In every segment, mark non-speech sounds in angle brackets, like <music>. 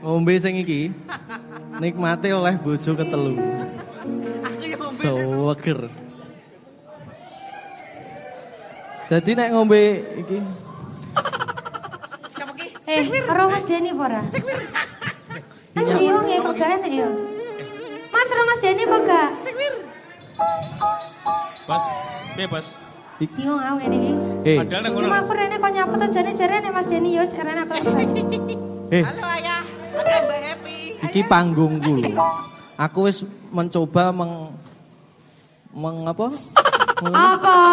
Ngombe sing iki nikmate oleh bojo ketelu. Ngombe. Seger. Jadi nek ngombe iki? Eh, ora Mas Deni apa ora? Kan ndi wong e kok gak enak ya? Mas ora Mas Deni apa gak? Bos, piye bos? Bingung aku ngene iki. eh Padahal nek ngono. aku rene kok nyaput aja nih jare nek Mas Deni yo wis rene aku lagi. Eh Halo ayah. Ada Mbak Happy. iki panggungku lho. Aku wis mencoba meng meng apa? Apa? <laughs>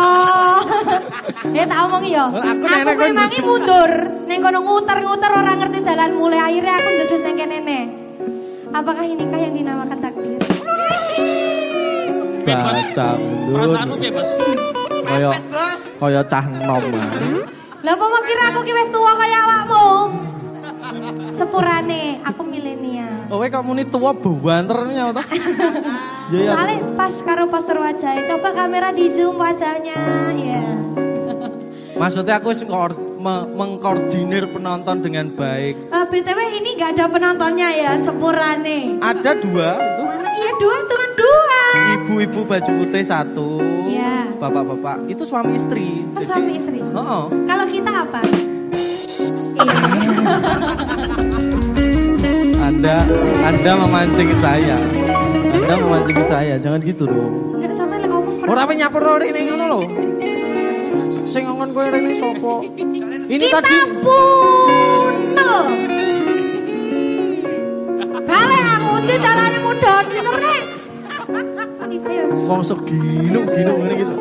Ya tak omongi yo. Aku Aku kok mangi mundur. Ning kono nguter-nguter ora ngerti dalan mulai akhirnya aku ndedus nang kene ne. Apakah inikah yang dinamakan takdir? Bahasa Perasaanmu mundur. piye bos? Kaya kaya cah nom. Lah apa mau kira aku ki wis tuwa kaya awakmu? Sepurane, aku milenial. Oh, kok muni tuwa banter nyawa to? <laughs> Ya ya. Soalnya pas karo poster wajahnya, coba kamera di zoom wajahnya, ya. Maksudnya aku me- mengkoordinir penonton dengan baik. Eh, BTW ini gak ada penontonnya ya, sepurane. Ada dua itu. Mana? Iya dua, cuman dua. Ibu-ibu baju putih satu. Iya. Bapak-bapak itu suami istri. Oh, suami istri. Heeh. Kalau kita apa? Anda Anda memancing saya. Anda memancing saya. Jangan gitu dong. Enggak sampai lah omong Ora apa nyapur ora ini ngono lho. Sing ngomong kowe rene sapa? Ini Kita tadi punel. Balik aku carane mudhon bener nek. Ayo. wong seginu ginu ngene gitu.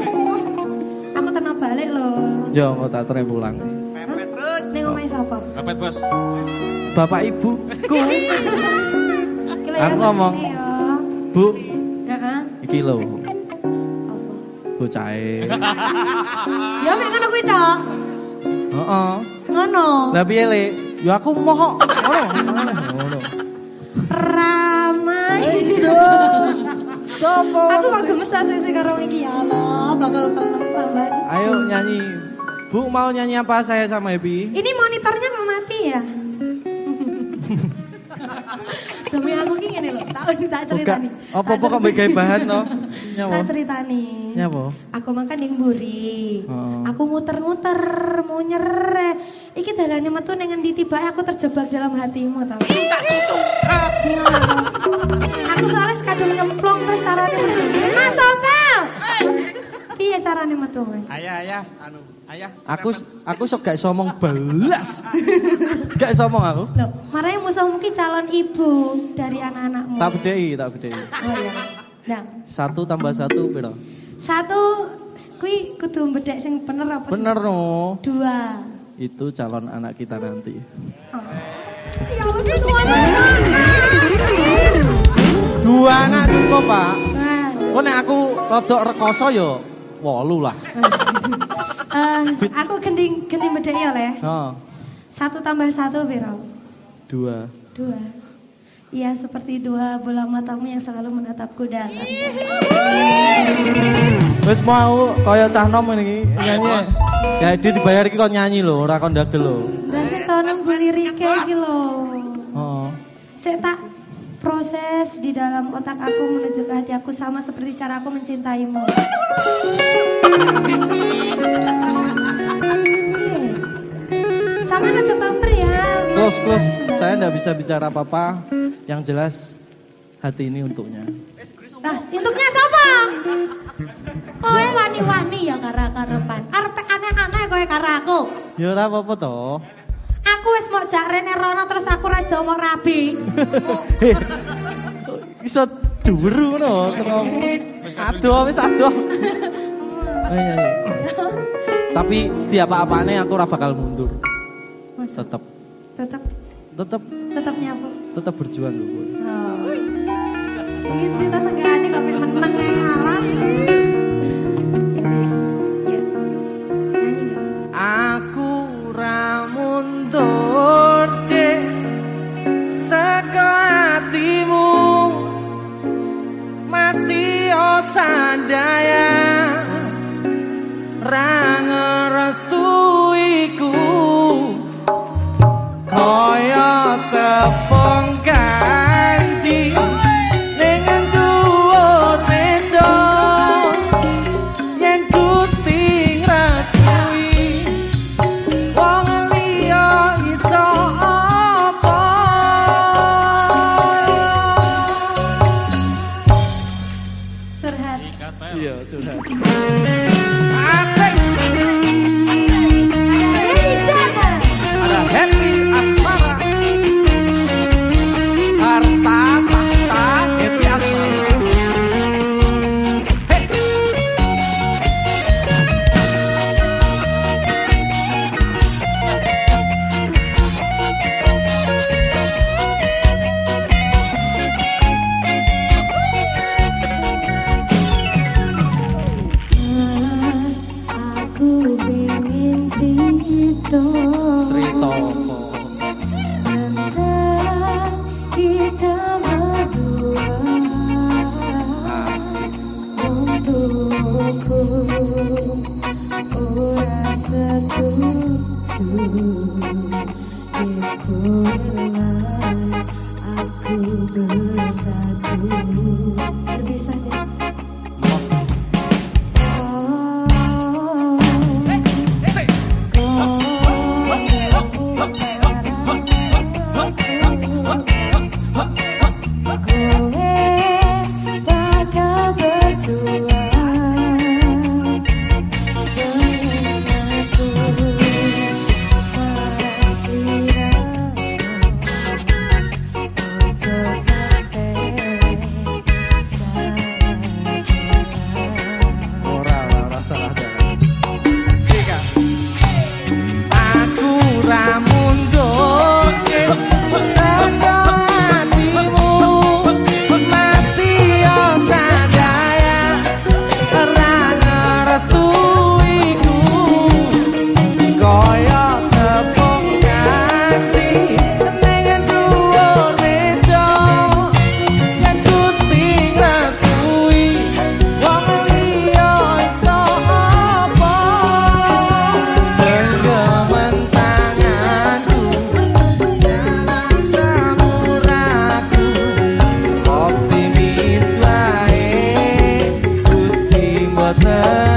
Aku tenang balik loh. Ya, mau tak trek pulang. Omahe sapa? Pepet bos. Bapak. Iki lho <laughs> ya Aku ngomong. ya. Bu, Heeh. iki lho Apa? bocahe. Ya mek ngono kuwi tok. Heeh. Ngono. Lah piye le? Ya aku moho. Ngono. Ngono. Ramai. Sopo? Aku kok gemes ta sih karo iki ya Allah, bakal pelem tambah. Ayo nyanyi. Bu mau nyanyi apa saya sama Happy? Ini ya? Demi <laughs> aku ki ngene lho, tak tak ceritani. Apa-apa kok mbek bahan to? Nyapa? Tak ceritani. Nyapa? Aku makan ning mburi. Oh. Aku muter-muter, munyer. Iki dalane metu ning endi tiba aku terjebak dalam hatimu tau. Bingung aku. Aku soalnya sekadung nyemplung terus carane metu. Mas. Piye carane metu, Mas? Ayah, ayah, anu, ayah. Aku aku sok gak iso ngomong belas. <laughs> gak iso ngomong aku. Loh, marahnya musuhmu ki calon ibu dari anak-anakmu. Tak bedhei, tak bedhei. Oh iya. Nah, Satu tambah satu piro? satu kui kudu bedek sing bener apa sih? Bener no. Dua. Itu calon anak kita nanti. Oh. Ya Allah, dua anak. Dua anak cukup, Pak. Nah, Kok nek aku rodok rekoso ya wolu lah. <laughs> eh, aku ganti ganti bedek ya le. Oh, Satu tambah satu piro? dua. Dua. Iya seperti dua bola matamu yang selalu menatapku dalam. Wis mau kaya cah nom ini nyanyi. Ya dia dibayar iki kok nyanyi lho, ora kon ndagel lho. Berarti tahun lirike iki lho. Oh. Saya tak proses di dalam otak aku menuju ke hati aku sama seperti cara aku mencintaimu. Iya. Sama aja baper ya. Close close. Saya enggak bisa bicara apa-apa. Yang jelas hati ini untuknya. Nah, untuknya siapa? Kowe wani-wani ya karo karepan. Arep aneh-aneh kowe karo aku. Ya ora apa-apa toh. Wis mau jak rene rono terus aku ora iso mau rabi. <laughs> Iso juru ngono. Aduh wis aduh. Oh, iya, iya. Tapi tiap apa-apane aku ora bakal mundur. Masa Tetap tetap tetap tetap nyapu. tetap berjuang lho. Oh. Ini bisa segani kok ae ngalah. Masih osandaya Rela aku bersatu. Berpisah deh that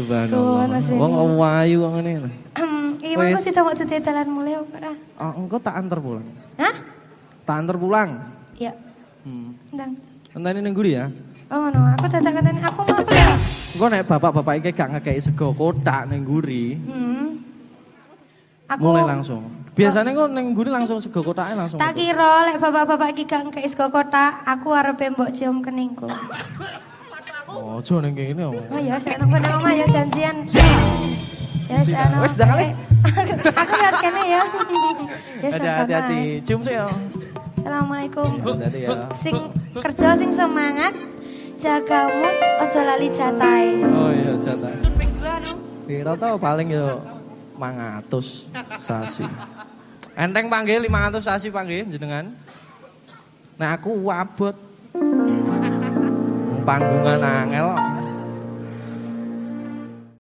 Subhanallah. Wong wayu kok ngene. lho. Iya, mau Wes. sih tahu tuh dalan mulai apa ora? Oh, engko tak antar pulang. Hah? Tak antar pulang. Ya, Hmm. ndang. Enteni ning guri ya. Oh ngono, aku dadak katanya aku mau aku ya. Engko nek bapak-bapak iki gak ngekeki sego kotak ning guri, Hmm. Aku mulai langsung. Biasanya kok ning guri langsung sego kotaknya langsung. tak kira lek bapak-bapak iki gak ngkei sego kotak, aku arepe mbok cium keningku. Oh, aja ning kene. oh. Oh ya, saya nunggu nang omah ya janjian. Ya, Wis, saya wis, dah kali. <laughs> Aku lihat kene ya. <laughs> Ya, hati-hati. Cium sih ya. Assalamualaikum. Hati-hati ya. Sing kerja sing semangat, jaga mood, ojo lali jatai. Oh iya, jatah. Piro tau paling yo 500 sasi. Enteng panggil 500 sasi panggil jenengan. Nah aku wabot. Panggungan angel.